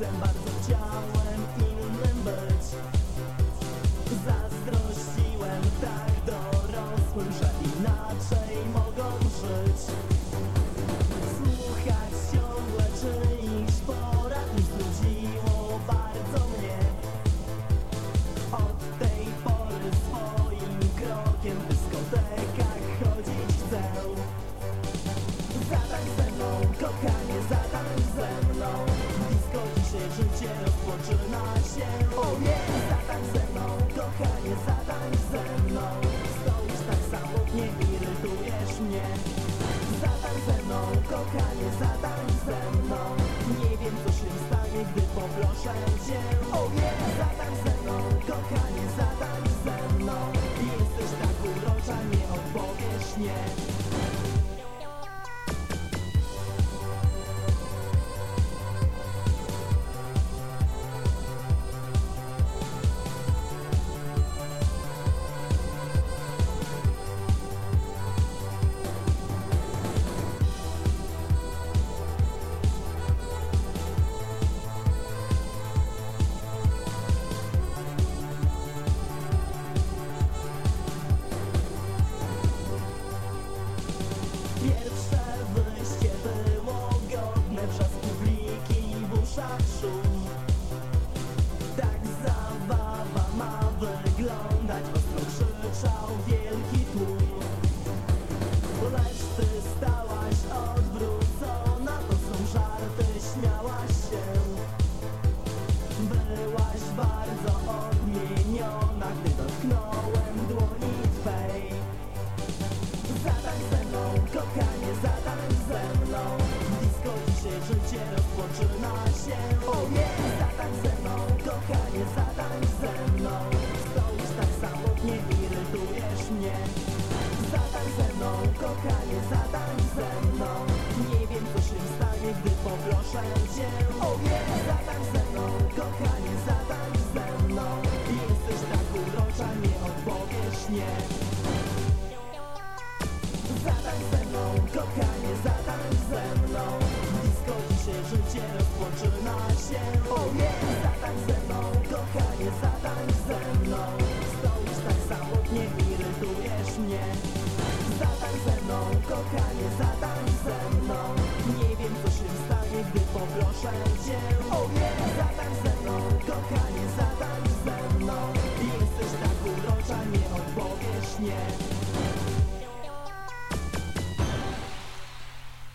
sercem bardzo chciałem innym być. Zazdrościłem tak dorosłym, że inaczej mogą żyć. życie rozpoczyna się Oh yeah! Zatań ze mną, kochanie, zatań ze mną Stoisz tak samotnie, irytujesz mnie Zatań ze mną, kochanie, zatań ze mną Nie wiem co się stanie, gdy poproszę cię Oh yeah! Pierwsze wyjście było godne Przez publiki w uszach szum Tak zabawa ma wyglądać Ostro krzyczał wiek Yeah. Yeah.